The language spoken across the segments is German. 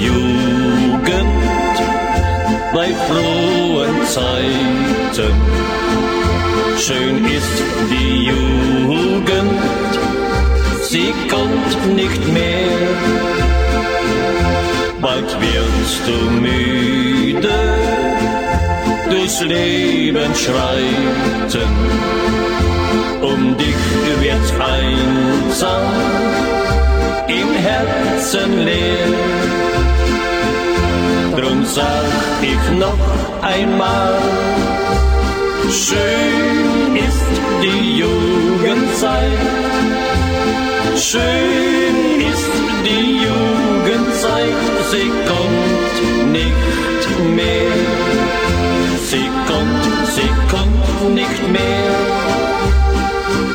Jugend bei frohen Zeiten. Schön ist die Jugend, sie kommt nicht mehr. Bald wirst du müde, durchs Leben schreiten. Um dich wird's einsam sag ich noch einmal, schön ist die Jugendzeit. Schön ist die Jugendzeit, sie kommt nicht mehr. Sie kommt, sie kommt nicht mehr.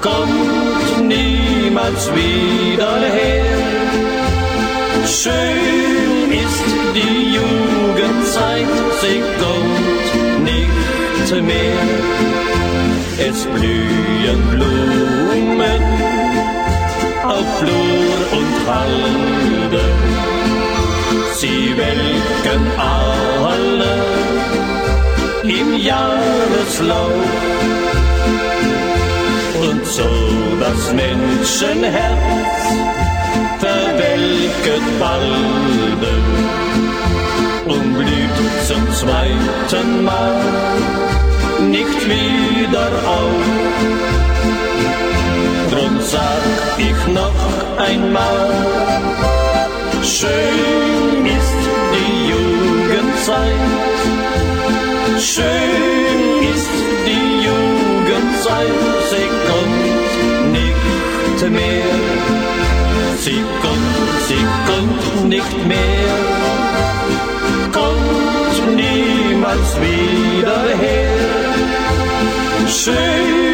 Kommt niemals wieder her. Schön mehr. Es blühen Blumen auf Flur und Halde, sie welken alle im Jahreslauf. Und so das Menschenherz verwelket balde und blüht zum zweiten Mal nicht wieder auf. Drum sag ich noch einmal, schön ist die Jugendzeit, schön ist die Jugendzeit, sie kommt nicht mehr. Sie kommt, sie kommt nicht mehr, kommt niemals wieder her. 谁？